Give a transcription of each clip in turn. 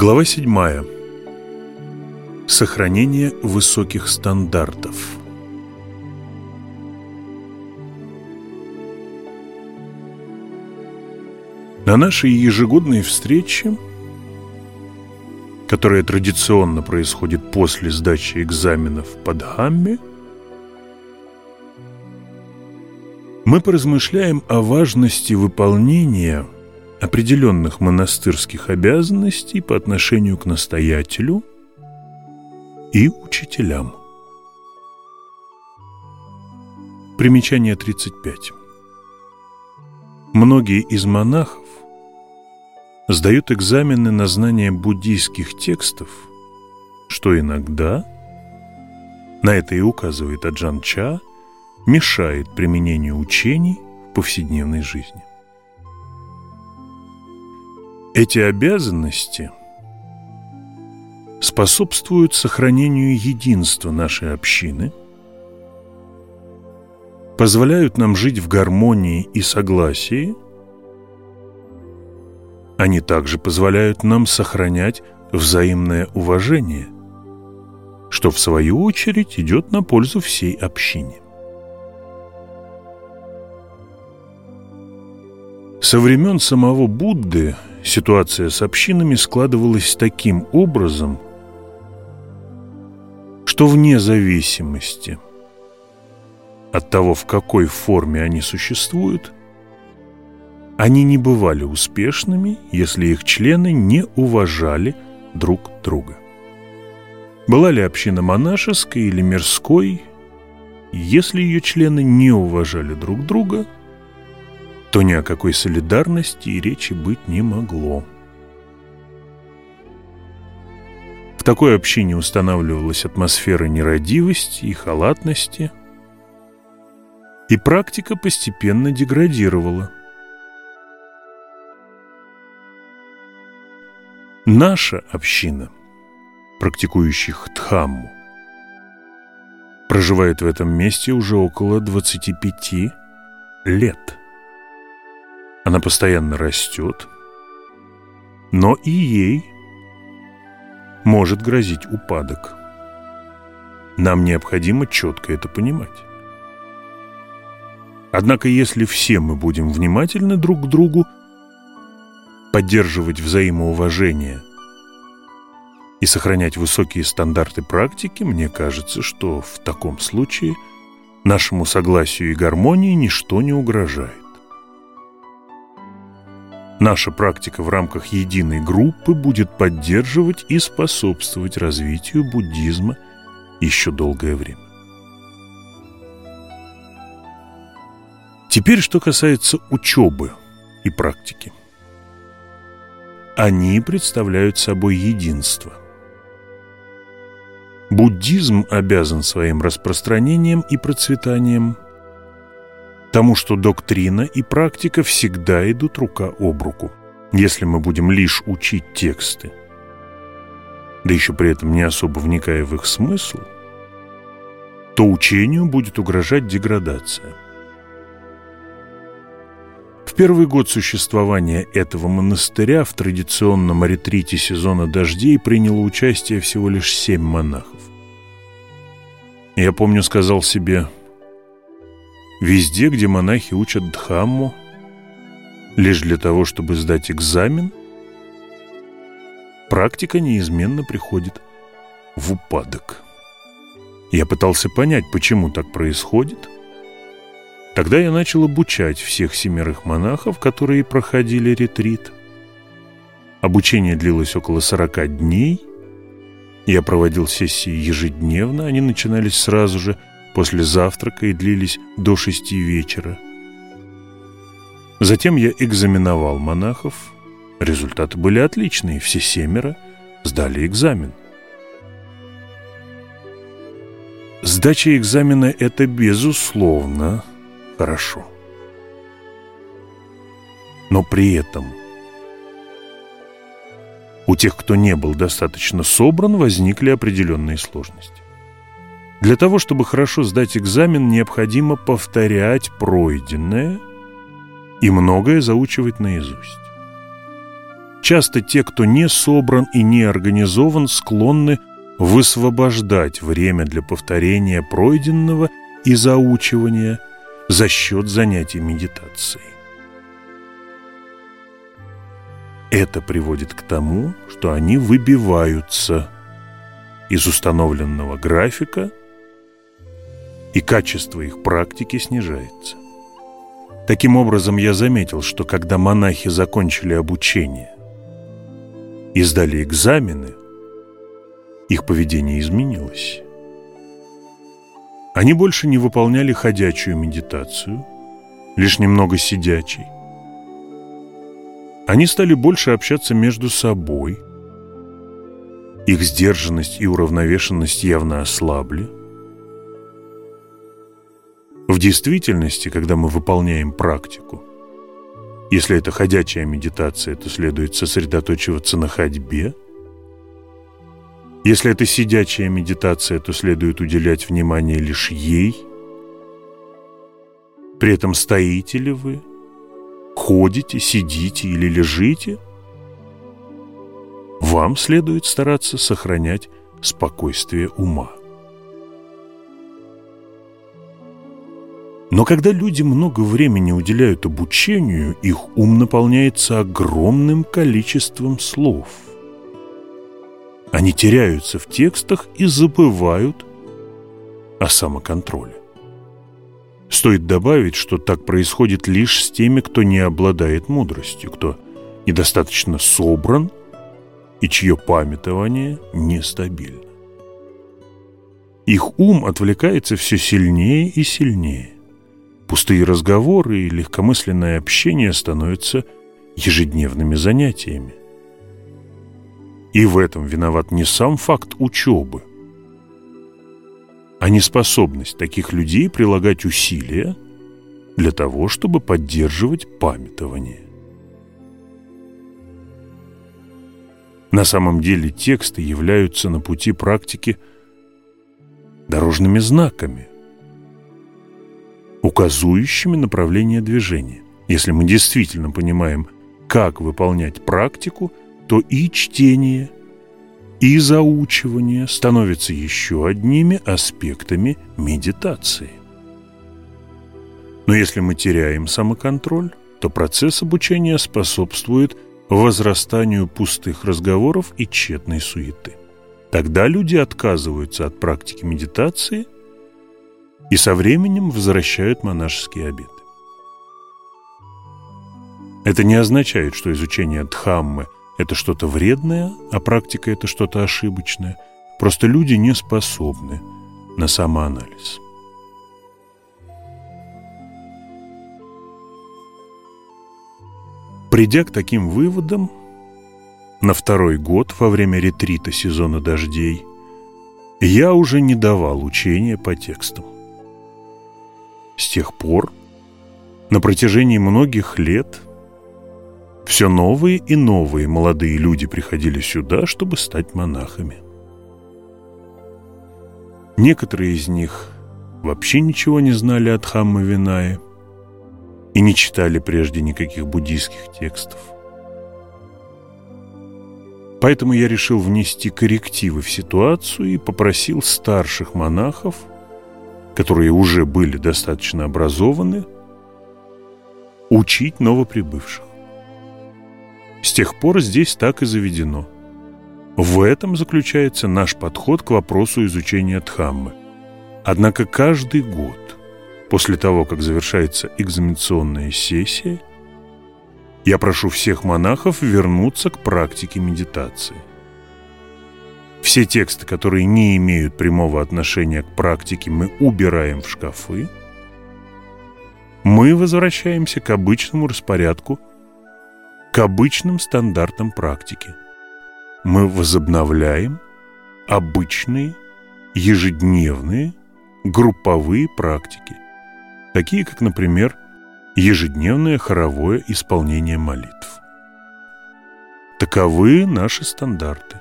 Глава 7. Сохранение высоких стандартов. На нашей ежегодной встрече, которая традиционно происходит после сдачи экзаменов под Хамме, мы поразмышляем о важности выполнения определенных монастырских обязанностей по отношению к настоятелю и учителям. Примечание 35. Многие из монахов сдают экзамены на знание буддийских текстов, что иногда, на это и указывает Аджан Ча, мешает применению учений в повседневной жизни. Эти обязанности способствуют сохранению единства нашей общины, позволяют нам жить в гармонии и согласии, они также позволяют нам сохранять взаимное уважение, что в свою очередь идет на пользу всей общине. Со времен самого Будды ситуация с общинами складывалась таким образом, что вне зависимости от того, в какой форме они существуют, они не бывали успешными, если их члены не уважали друг друга. Была ли община монашеской или мирской, если ее члены не уважали друг друга – то ни о какой солидарности и речи быть не могло. В такой общине устанавливалась атмосфера нерадивости и халатности, и практика постепенно деградировала. Наша община, практикующих Дхамму, проживает в этом месте уже около 25 лет. Она постоянно растет, но и ей может грозить упадок. Нам необходимо четко это понимать. Однако, если все мы будем внимательны друг к другу, поддерживать взаимоуважение и сохранять высокие стандарты практики, мне кажется, что в таком случае нашему согласию и гармонии ничто не угрожает. Наша практика в рамках единой группы будет поддерживать и способствовать развитию буддизма еще долгое время. Теперь, что касается учебы и практики. Они представляют собой единство. Буддизм обязан своим распространением и процветанием – тому, что доктрина и практика всегда идут рука об руку. Если мы будем лишь учить тексты, да еще при этом не особо вникая в их смысл, то учению будет угрожать деградация. В первый год существования этого монастыря в традиционном ретрите сезона дождей приняло участие всего лишь семь монахов. Я помню, сказал себе, Везде, где монахи учат Дхамму, лишь для того, чтобы сдать экзамен, практика неизменно приходит в упадок. Я пытался понять, почему так происходит. Тогда я начал обучать всех семерых монахов, которые проходили ретрит. Обучение длилось около 40 дней. Я проводил сессии ежедневно, они начинались сразу же – после завтрака и длились до шести вечера. Затем я экзаменовал монахов. Результаты были отличные, все семеро сдали экзамен. Сдача экзамена – это, безусловно, хорошо. Но при этом у тех, кто не был достаточно собран, возникли определенные сложности. Для того, чтобы хорошо сдать экзамен, необходимо повторять пройденное и многое заучивать наизусть. Часто те, кто не собран и не организован, склонны высвобождать время для повторения пройденного и заучивания за счет занятий медитацией. Это приводит к тому, что они выбиваются из установленного графика, и качество их практики снижается. Таким образом, я заметил, что когда монахи закончили обучение и сдали экзамены, их поведение изменилось. Они больше не выполняли ходячую медитацию, лишь немного сидячей. Они стали больше общаться между собой. Их сдержанность и уравновешенность явно ослабли. В действительности, когда мы выполняем практику, если это ходячая медитация, то следует сосредоточиваться на ходьбе. Если это сидячая медитация, то следует уделять внимание лишь ей. При этом стоите ли вы, ходите, сидите или лежите, вам следует стараться сохранять спокойствие ума. Но когда люди много времени уделяют обучению, их ум наполняется огромным количеством слов. Они теряются в текстах и забывают о самоконтроле. Стоит добавить, что так происходит лишь с теми, кто не обладает мудростью, кто недостаточно собран и чье памятование нестабильно. Их ум отвлекается все сильнее и сильнее. Пустые разговоры и легкомысленное общение становятся ежедневными занятиями. И в этом виноват не сам факт учебы, а неспособность таких людей прилагать усилия для того, чтобы поддерживать памятование. На самом деле тексты являются на пути практики дорожными знаками – указующими направление движения. Если мы действительно понимаем, как выполнять практику, то и чтение, и заучивание становятся еще одними аспектами медитации. Но если мы теряем самоконтроль, то процесс обучения способствует возрастанию пустых разговоров и тщетной суеты. Тогда люди отказываются от практики медитации – и со временем возвращают монашеские обеты. Это не означает, что изучение Дхаммы – это что-то вредное, а практика – это что-то ошибочное. Просто люди не способны на самоанализ. Придя к таким выводам, на второй год во время ретрита сезона дождей я уже не давал учения по текстам. С тех пор, на протяжении многих лет, все новые и новые молодые люди приходили сюда, чтобы стать монахами. Некоторые из них вообще ничего не знали от Хамма Винае и не читали прежде никаких буддийских текстов. Поэтому я решил внести коррективы в ситуацию и попросил старших монахов – которые уже были достаточно образованы, учить новоприбывших. С тех пор здесь так и заведено. В этом заключается наш подход к вопросу изучения Дхаммы. Однако каждый год, после того, как завершается экзаменационная сессия, я прошу всех монахов вернуться к практике медитации. Все тексты, которые не имеют прямого отношения к практике, мы убираем в шкафы. Мы возвращаемся к обычному распорядку, к обычным стандартам практики. Мы возобновляем обычные, ежедневные, групповые практики, такие как, например, ежедневное хоровое исполнение молитв. Таковы наши стандарты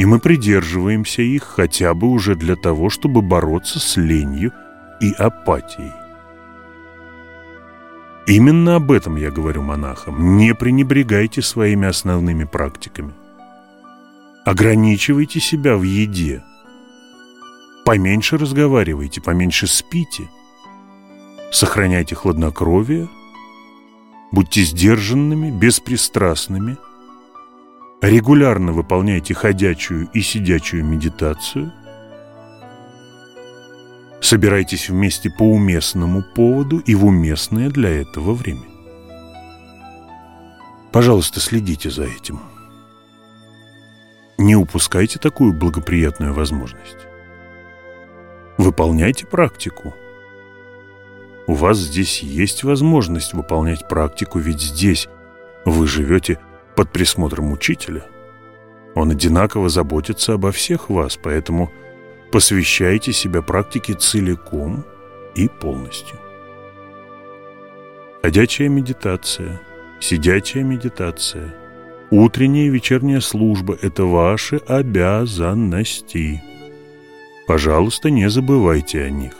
и мы придерживаемся их хотя бы уже для того, чтобы бороться с ленью и апатией. Именно об этом я говорю монахам. Не пренебрегайте своими основными практиками. Ограничивайте себя в еде. Поменьше разговаривайте, поменьше спите. Сохраняйте хладнокровие. Будьте сдержанными, беспристрастными. Регулярно выполняйте ходячую и сидячую медитацию. Собирайтесь вместе по уместному поводу и в уместное для этого время. Пожалуйста, следите за этим. Не упускайте такую благоприятную возможность. Выполняйте практику. У вас здесь есть возможность выполнять практику, ведь здесь вы живете под присмотром учителя. Он одинаково заботится обо всех вас, поэтому посвящайте себя практике целиком и полностью. Ходячая медитация, сидячая медитация, утренняя и вечерняя служба – это ваши обязанности. Пожалуйста, не забывайте о них.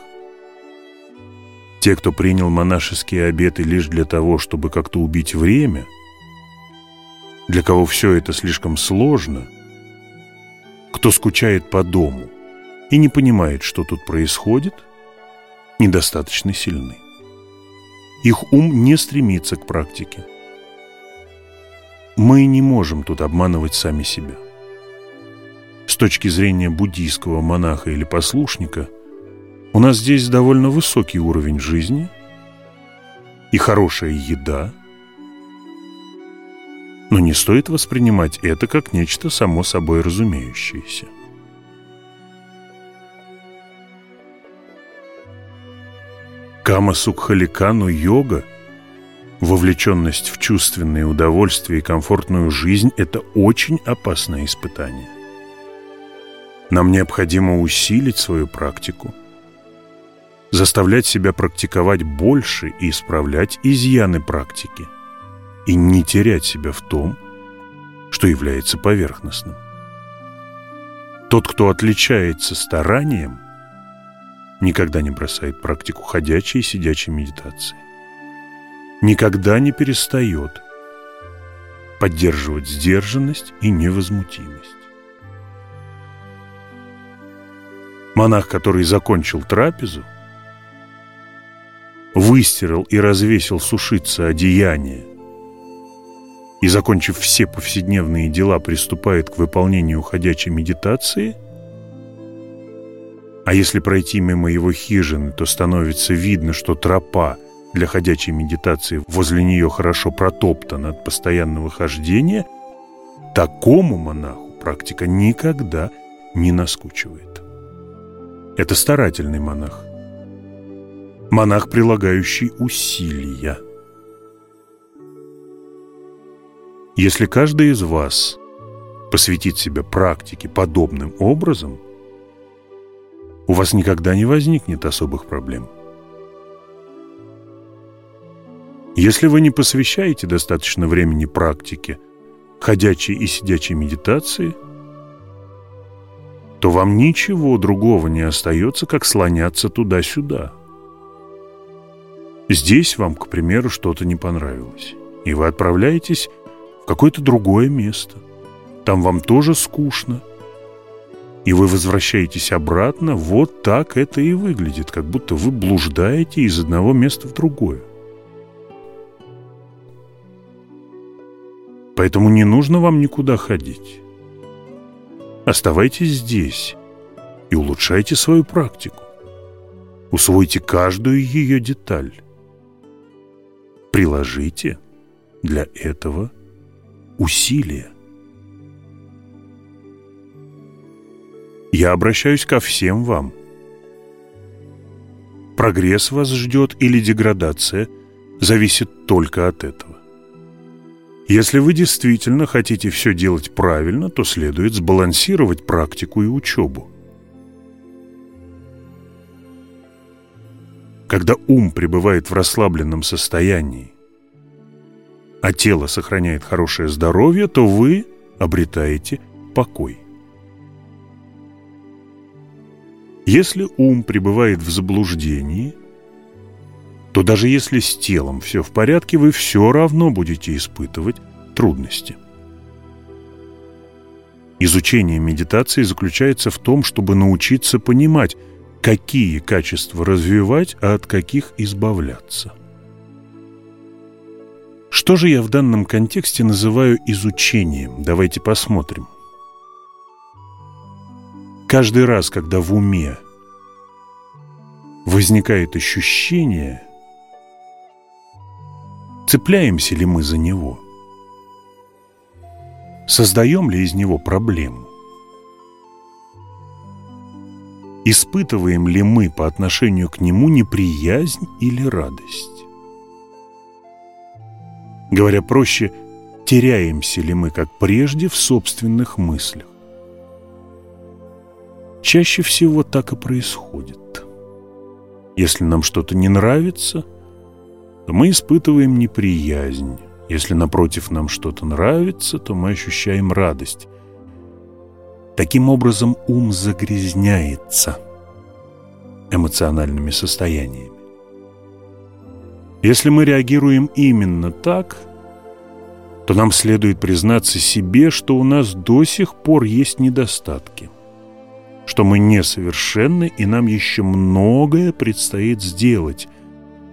Те, кто принял монашеские обеты лишь для того, чтобы как-то убить время, для кого все это слишком сложно, кто скучает по дому – и не понимает, что тут происходит, недостаточно сильны. Их ум не стремится к практике. Мы не можем тут обманывать сами себя. С точки зрения буддийского монаха или послушника, у нас здесь довольно высокий уровень жизни и хорошая еда, но не стоит воспринимать это как нечто само собой разумеющееся. Кама Сукхаликану йога, вовлеченность в чувственные удовольствия и комфортную жизнь – это очень опасное испытание. Нам необходимо усилить свою практику, заставлять себя практиковать больше и исправлять изъяны практики, и не терять себя в том, что является поверхностным. Тот, кто отличается старанием – никогда не бросает практику ходячей и сидячей медитации. Никогда не перестает поддерживать сдержанность и невозмутимость. Монах, который закончил трапезу, выстирал и развесил сушиться одеяние и, закончив все повседневные дела, приступает к выполнению ходячей медитации – а если пройти мимо его хижины, то становится видно, что тропа для ходячей медитации возле нее хорошо протоптана от постоянного хождения, такому монаху практика никогда не наскучивает. Это старательный монах. Монах, прилагающий усилия. Если каждый из вас посвятит себя практике подобным образом – у вас никогда не возникнет особых проблем. Если вы не посвящаете достаточно времени практике, ходячей и сидячей медитации, то вам ничего другого не остается, как слоняться туда-сюда. Здесь вам, к примеру, что-то не понравилось, и вы отправляетесь в какое-то другое место. Там вам тоже скучно, и вы возвращаетесь обратно, вот так это и выглядит, как будто вы блуждаете из одного места в другое. Поэтому не нужно вам никуда ходить. Оставайтесь здесь и улучшайте свою практику. Усвойте каждую ее деталь. Приложите для этого усилия. Я обращаюсь ко всем вам. Прогресс вас ждет или деградация зависит только от этого. Если вы действительно хотите все делать правильно, то следует сбалансировать практику и учебу. Когда ум пребывает в расслабленном состоянии, а тело сохраняет хорошее здоровье, то вы обретаете покой. Если ум пребывает в заблуждении, то даже если с телом все в порядке, вы все равно будете испытывать трудности. Изучение медитации заключается в том, чтобы научиться понимать, какие качества развивать, а от каких избавляться. Что же я в данном контексте называю изучением? Давайте посмотрим. Каждый раз, когда в уме возникает ощущение, цепляемся ли мы за него – Создаем ли из него проблему? Испытываем ли мы по отношению к нему неприязнь или радость? Говоря проще, теряемся ли мы, как прежде, в собственных мыслях? Чаще всего так и происходит. Если нам что-то не нравится, то мы испытываем неприязнь, если, напротив, нам что-то нравится, то мы ощущаем радость. Таким образом, ум загрязняется эмоциональными состояниями. Если мы реагируем именно так, то нам следует признаться себе, что у нас до сих пор есть недостатки, что мы несовершенны и нам еще многое предстоит сделать,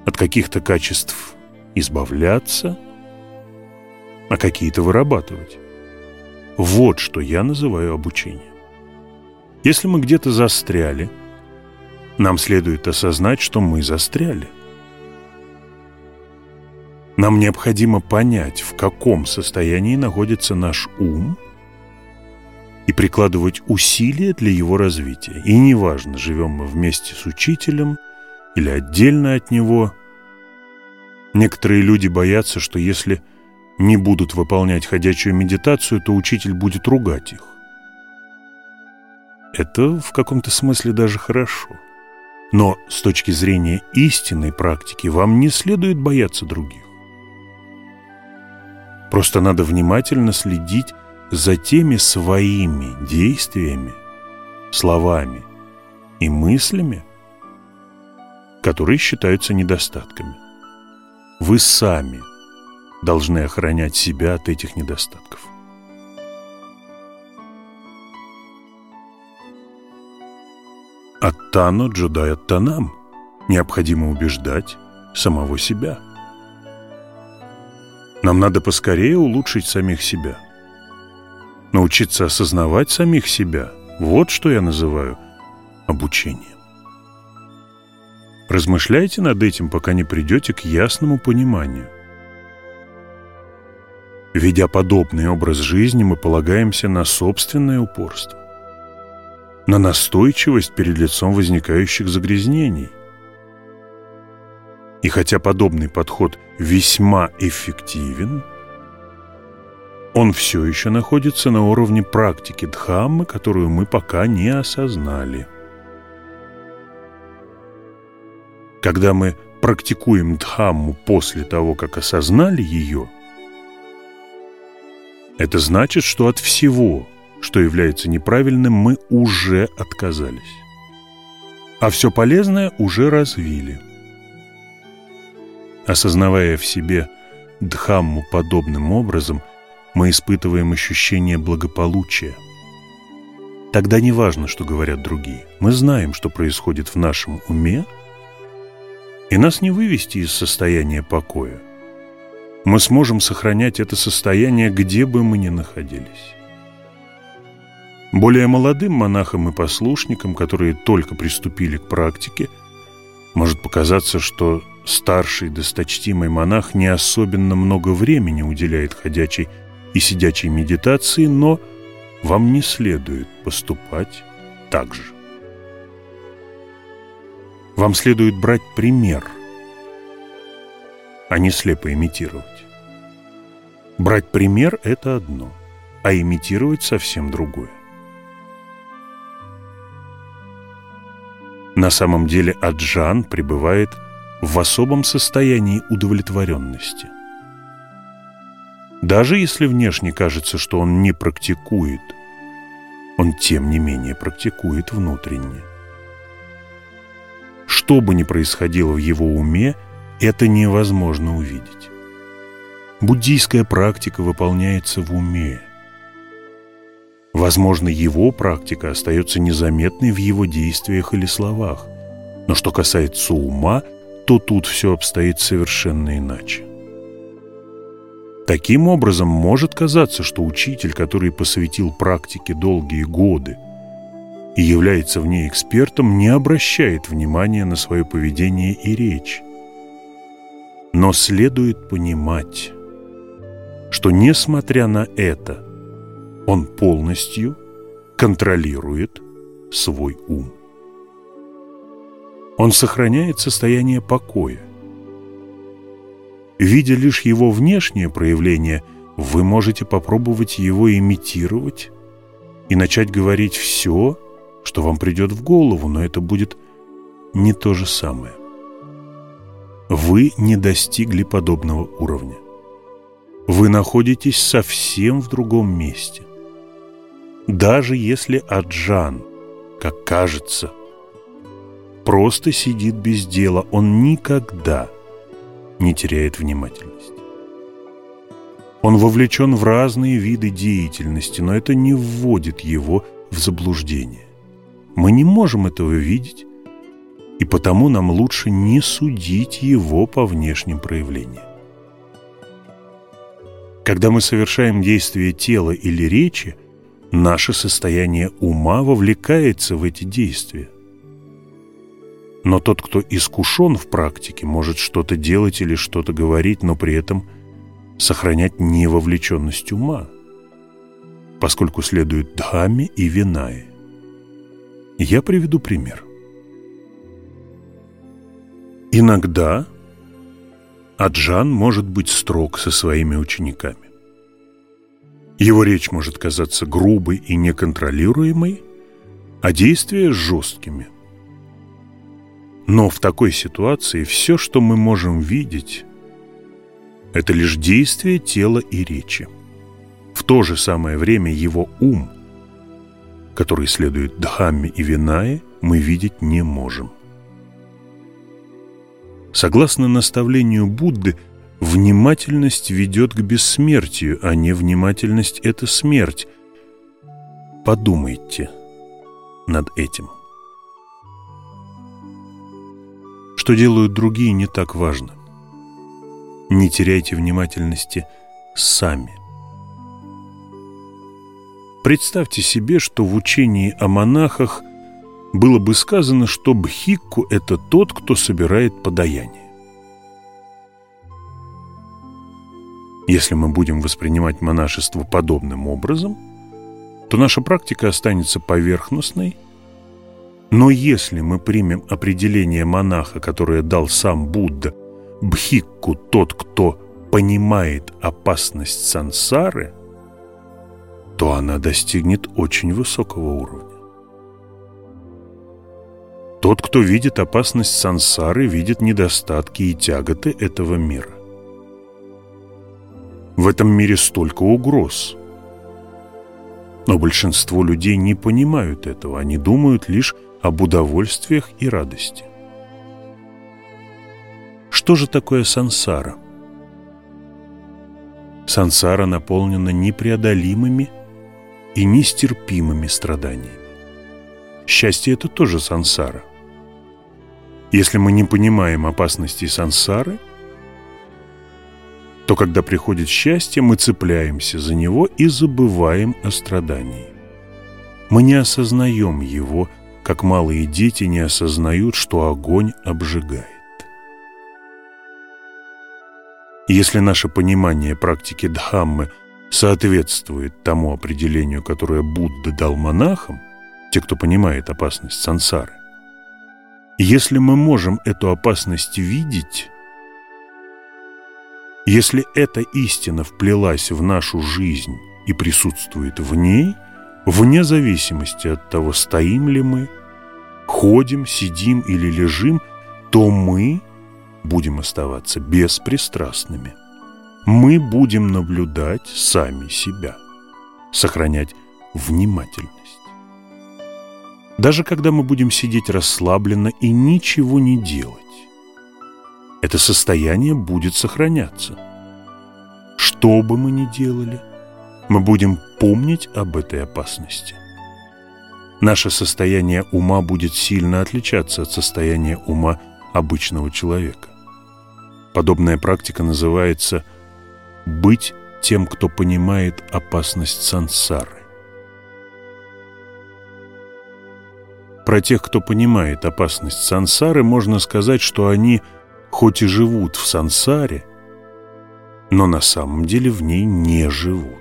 от каких-то качеств избавляться – а какие-то вырабатывать. Вот что я называю обучением. Если мы где-то застряли, нам следует осознать, что мы застряли. Нам необходимо понять, в каком состоянии находится наш ум и прикладывать усилия для его развития. И неважно, живем мы вместе с учителем или отдельно от него. Некоторые люди боятся, что если не будут выполнять ходячую медитацию, то учитель будет ругать их. Это в каком-то смысле даже хорошо. Но с точки зрения истинной практики вам не следует бояться других. Просто надо внимательно следить за теми своими действиями, словами и мыслями, которые считаются недостатками. Вы сами – должны охранять себя от этих недостатков. Аттану джудай аттанам необходимо убеждать самого себя. Нам надо поскорее улучшить самих себя. Научиться осознавать самих себя – вот что я называю обучением. Размышляйте над этим, пока не придете к ясному пониманию. Ведя подобный образ жизни, мы полагаемся на собственное упорство, на настойчивость перед лицом возникающих загрязнений. И хотя подобный подход весьма эффективен, он все еще находится на уровне практики Дхаммы, которую мы пока не осознали. Когда мы практикуем Дхамму после того, как осознали ее – это значит, что от всего, что является неправильным, мы уже отказались. А все полезное уже развили. Осознавая в себе Дхамму подобным образом, мы испытываем ощущение благополучия. Тогда не важно, что говорят другие. Мы знаем, что происходит в нашем уме, и нас не вывести из состояния покоя мы сможем сохранять это состояние, где бы мы ни находились. Более молодым монахам и послушникам, которые только приступили к практике, может показаться, что старший досточтимый монах не особенно много времени уделяет ходячей и сидячей медитации, но вам не следует поступать так же. Вам следует брать пример, а не слепо имитировать. Брать пример – это одно, а имитировать совсем другое. На самом деле Аджан пребывает в особом состоянии удовлетворенности. Даже если внешне кажется, что он не практикует, он тем не менее практикует внутренне. Что бы ни происходило в его уме, это невозможно увидеть. Буддийская практика выполняется в уме. Возможно, его практика остается незаметной в его действиях или словах. Но что касается ума, то тут все обстоит совершенно иначе. Таким образом, может казаться, что учитель, который посвятил практике долгие годы и является в ней экспертом, не обращает внимания на свое поведение и речь. Но следует понимать, что, несмотря на это, он полностью контролирует свой ум. Он сохраняет состояние покоя. Видя лишь его внешнее проявление, вы можете попробовать его имитировать и начать говорить все, что вам придет в голову, но это будет не то же самое. Вы не достигли подобного уровня. Вы находитесь совсем в другом месте. Даже если Аджан, как кажется, просто сидит без дела, он никогда не теряет внимательности. Он вовлечен в разные виды деятельности, но это не вводит его в заблуждение. Мы не можем этого видеть, и потому нам лучше не судить его по внешним проявлениям. Когда мы совершаем действие тела или речи, наше состояние ума вовлекается в эти действия. Но тот, кто искушен в практике, может что-то делать или что-то говорить, но при этом сохранять невовлеченность ума, поскольку следует дхамме и винае. Я приведу пример. Иногда Аджан может быть строг со своими учениками. Его речь может казаться грубой и неконтролируемой, а действия жесткими. Но в такой ситуации все, что мы можем видеть, это лишь действие тела и речи. В то же самое время его ум, который следует Дхамме и Винае, мы видеть не можем. Согласно наставлению Будды, внимательность ведет к бессмертию, а невнимательность – это смерть. Подумайте над этим. Что делают другие, не так важно. Не теряйте внимательности сами. Представьте себе, что в учении о монахах было бы сказано, что бхикку – это тот, кто собирает подаяние. Если мы будем воспринимать монашество подобным образом, то наша практика останется поверхностной, но если мы примем определение монаха, которое дал сам Будда, бхикку – тот, кто понимает опасность сансары, то она достигнет очень высокого уровня. Тот, кто видит опасность сансары, видит недостатки и тяготы этого мира. В этом мире столько угроз. Но большинство людей не понимают этого, они думают лишь об удовольствиях и радости. Что же такое сансара? Сансара наполнена непреодолимыми и нестерпимыми страданиями. Счастье – это тоже сансара. Если мы не понимаем опасности сансары, то когда приходит счастье, мы цепляемся за него и забываем о страдании. Мы не осознаем его, как малые дети не осознают, что огонь обжигает. Если наше понимание практики Дхаммы соответствует тому определению, которое Будда дал монахам, те, кто понимает опасность сансары. Если мы можем эту опасность видеть, если эта истина вплелась в нашу жизнь и присутствует в ней, вне зависимости от того, стоим ли мы, ходим, сидим или лежим, то мы будем оставаться беспристрастными. Мы будем наблюдать сами себя, сохранять внимательность. Даже когда мы будем сидеть расслабленно и ничего не делать, это состояние будет сохраняться. Что бы мы ни делали, мы будем помнить об этой опасности. Наше состояние ума будет сильно отличаться от состояния ума обычного человека. Подобная практика называется «быть тем, кто понимает опасность сансары». Про тех, кто понимает опасность сансары, можно сказать, что они, хоть и живут в сансаре, но на самом деле в ней не живут.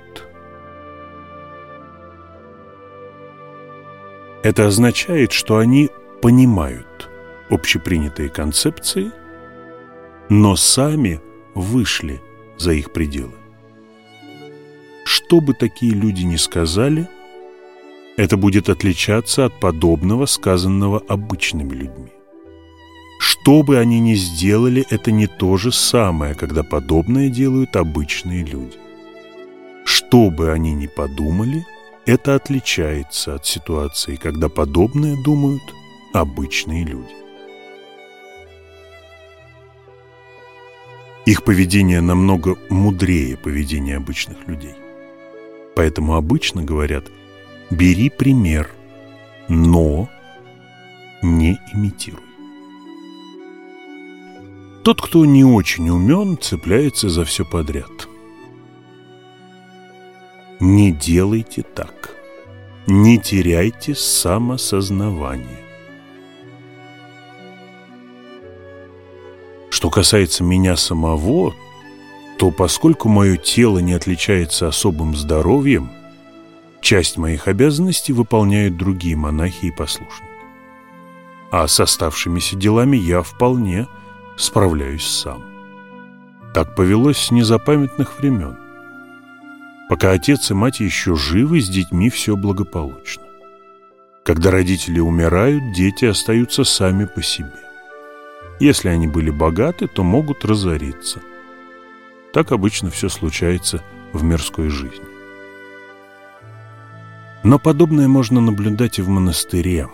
Это означает, что они понимают общепринятые концепции, но сами вышли за их пределы. Что бы такие люди ни сказали – это будет отличаться от подобного, сказанного обычными людьми. Что бы они ни сделали, это не то же самое, когда подобное делают обычные люди. Что бы они ни подумали, это отличается от ситуации, когда подобное думают обычные люди. Их поведение намного мудрее поведения обычных людей. Поэтому обычно говорят – Бери пример, но не имитируй. Тот, кто не очень умен, цепляется за все подряд. Не делайте так. Не теряйте самосознавание. Что касается меня самого, то поскольку мое тело не отличается особым здоровьем, Часть моих обязанностей выполняют другие монахи и послушники. А с оставшимися делами я вполне справляюсь сам. Так повелось с незапамятных времен. Пока отец и мать еще живы, с детьми все благополучно. Когда родители умирают, дети остаются сами по себе. Если они были богаты, то могут разориться. Так обычно все случается в мирской жизни. Но подобное можно наблюдать и в монастыре.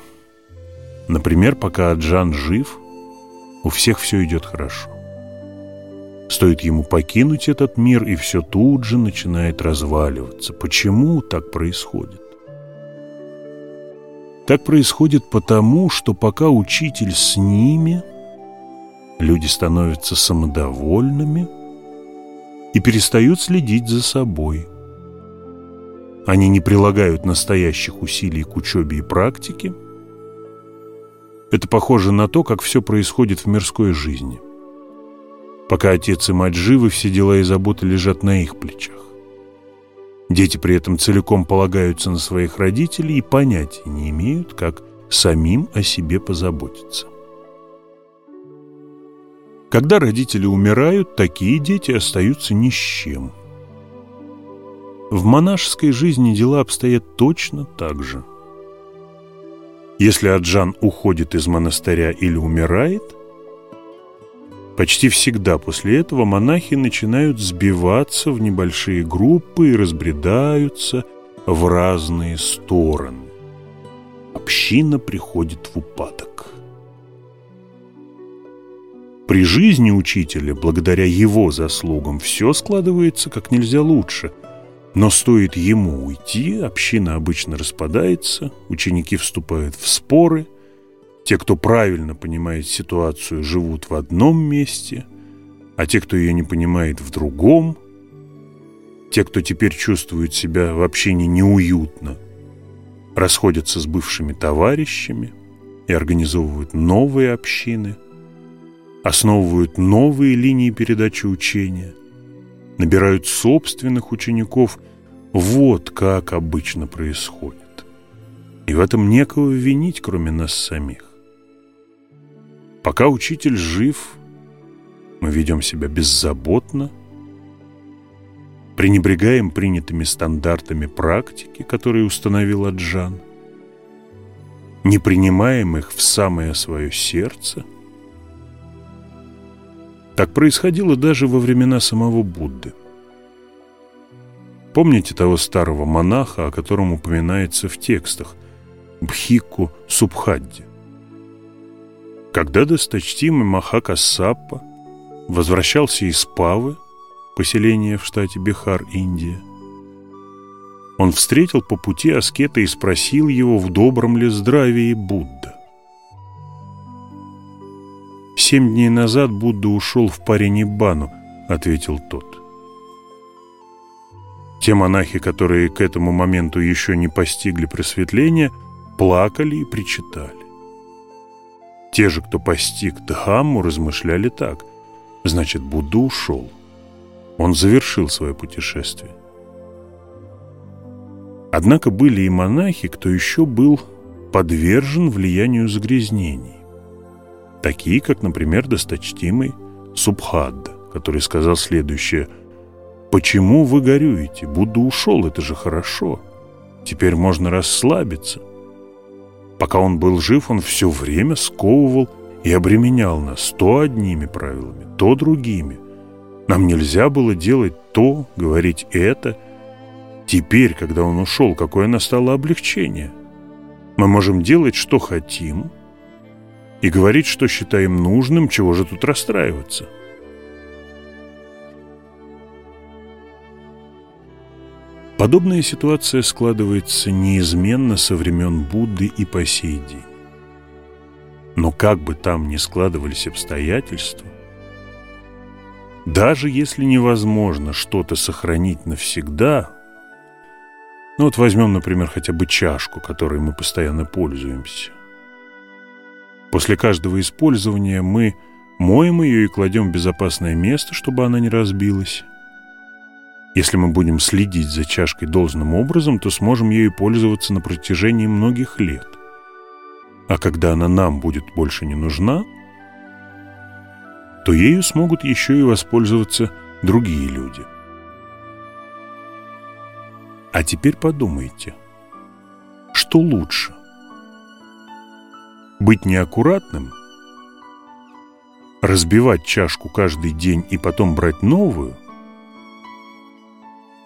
Например, пока Аджан жив, у всех все идет хорошо. Стоит ему покинуть этот мир, и все тут же начинает разваливаться. Почему так происходит? Так происходит потому, что пока учитель с ними, люди становятся самодовольными и перестают следить за собой – они не прилагают настоящих усилий к учебе и практике. Это похоже на то, как все происходит в мирской жизни. Пока отец и мать живы, все дела и заботы лежат на их плечах. Дети при этом целиком полагаются на своих родителей и понятия не имеют, как самим о себе позаботиться. Когда родители умирают, такие дети остаются ни с чем – в монашеской жизни дела обстоят точно так же. Если Аджан уходит из монастыря или умирает, почти всегда после этого монахи начинают сбиваться в небольшие группы и разбредаются в разные стороны. Община приходит в упадок. При жизни учителя, благодаря его заслугам, все складывается как нельзя лучше – но стоит ему уйти, община обычно распадается, ученики вступают в споры, те, кто правильно понимает ситуацию, живут в одном месте, а те, кто ее не понимает, в другом. Те, кто теперь чувствует себя в общине неуютно, расходятся с бывшими товарищами и организовывают новые общины, основывают новые линии передачи учения – набирают собственных учеников. Вот как обычно происходит. И в этом некого винить, кроме нас самих. Пока учитель жив, мы ведем себя беззаботно, пренебрегаем принятыми стандартами практики, которые установил Аджан, не принимаем их в самое свое сердце – так происходило даже во времена самого Будды. Помните того старого монаха, о котором упоминается в текстах Бхикку Субхадди? Когда досточтимый Махакасаппа возвращался из Павы, поселения в штате Бихар, Индия. Он встретил по пути аскета и спросил его, в добром ли здравии Будда. «Семь дней назад Будда ушел в Паринибану», — ответил тот. Те монахи, которые к этому моменту еще не постигли просветления, плакали и причитали. Те же, кто постиг Дхамму, размышляли так. Значит, Будда ушел. Он завершил свое путешествие. Однако были и монахи, кто еще был подвержен влиянию загрязнений. Такие, как, например, досточтимый Субхадда, который сказал следующее – Почему вы горюете? Будда ушел, это же хорошо. Теперь можно расслабиться. Пока он был жив, он все время сковывал и обременял нас то одними правилами, то другими. Нам нельзя было делать то, говорить это. Теперь, когда он ушел, какое настало облегчение. Мы можем делать, что хотим, и говорить, что считаем нужным, чего же тут расстраиваться. Подобная ситуация складывается неизменно со времен Будды и по сей день. Но как бы там ни складывались обстоятельства, даже если невозможно что-то сохранить навсегда, ну вот возьмем, например, хотя бы чашку, которой мы постоянно пользуемся. После каждого использования мы моем ее и кладем в безопасное место, чтобы она не разбилась. Если мы будем следить за чашкой должным образом, то сможем ею пользоваться на протяжении многих лет. А когда она нам будет больше не нужна, то ею смогут еще и воспользоваться другие люди. А теперь подумайте, что лучше? Быть неаккуратным? Разбивать чашку каждый день и потом брать новую?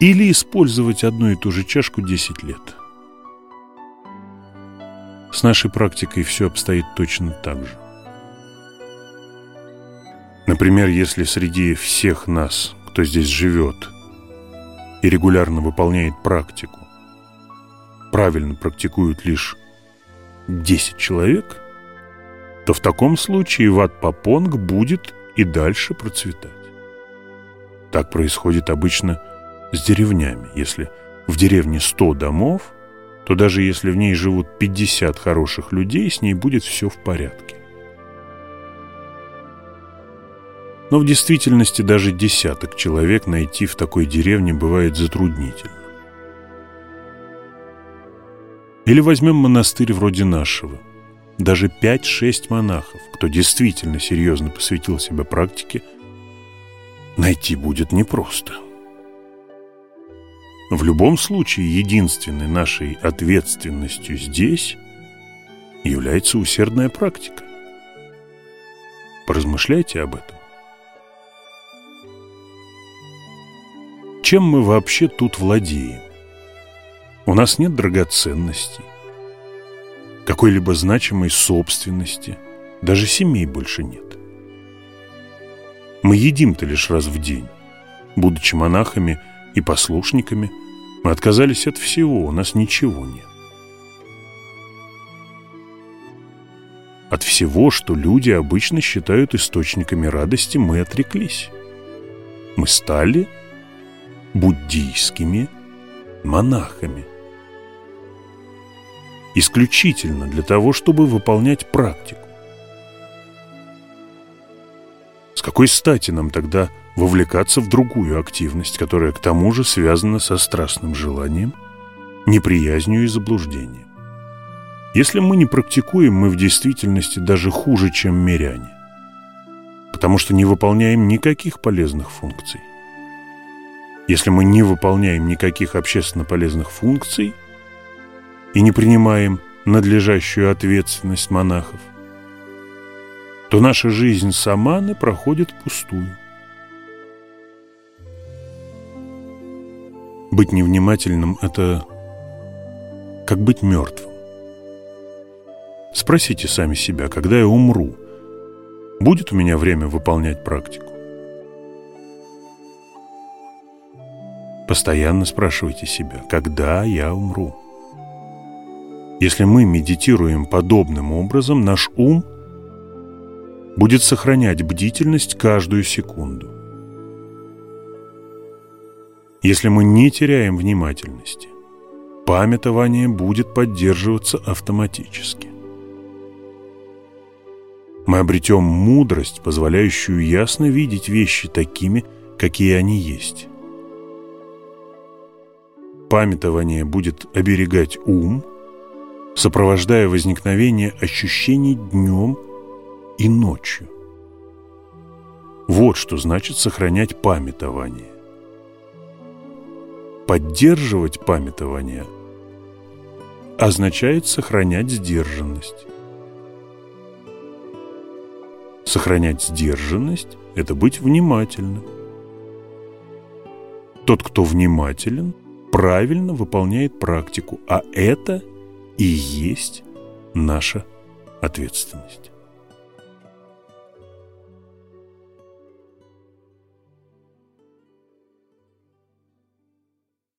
Или использовать одну и ту же чашку 10 лет. С нашей практикой все обстоит точно так же. Например, если среди всех нас, кто здесь живет и регулярно выполняет практику, правильно практикуют лишь 10 человек, то в таком случае ват-папонг будет и дальше процветать. Так происходит обычно с деревнями. Если в деревне 100 домов, то даже если в ней живут 50 хороших людей, с ней будет все в порядке. Но в действительности даже десяток человек найти в такой деревне бывает затруднительно. Или возьмем монастырь вроде нашего. Даже 5-6 монахов, кто действительно серьезно посвятил себя практике, найти будет непросто. В любом случае, единственной нашей ответственностью здесь является усердная практика. Поразмышляйте об этом. Чем мы вообще тут владеем? У нас нет драгоценностей, какой-либо значимой собственности, даже семей больше нет. Мы едим-то лишь раз в день, будучи монахами – и послушниками. Мы отказались от всего, у нас ничего нет. От всего, что люди обычно считают источниками радости, мы отреклись. Мы стали буддийскими монахами. Исключительно для того, чтобы выполнять практику. Какой стати нам тогда вовлекаться в другую активность, которая к тому же связана со страстным желанием, неприязнью и заблуждением. Если мы не практикуем, мы в действительности даже хуже, чем миряне, потому что не выполняем никаких полезных функций. Если мы не выполняем никаких общественно полезных функций и не принимаем надлежащую ответственность монахов, то наша жизнь саманы проходит пустую. Быть невнимательным – это как быть мертвым. Спросите сами себя, когда я умру, будет у меня время выполнять практику? Постоянно спрашивайте себя, когда я умру? Если мы медитируем подобным образом, наш ум – будет сохранять бдительность каждую секунду. Если мы не теряем внимательности, памятование будет поддерживаться автоматически. Мы обретем мудрость, позволяющую ясно видеть вещи такими, какие они есть. Памятование будет оберегать ум, сопровождая возникновение ощущений днем и ночью. Вот что значит сохранять памятование. Поддерживать памятование означает сохранять сдержанность. Сохранять сдержанность – это быть внимательным. Тот, кто внимателен, правильно выполняет практику, а это и есть наша ответственность.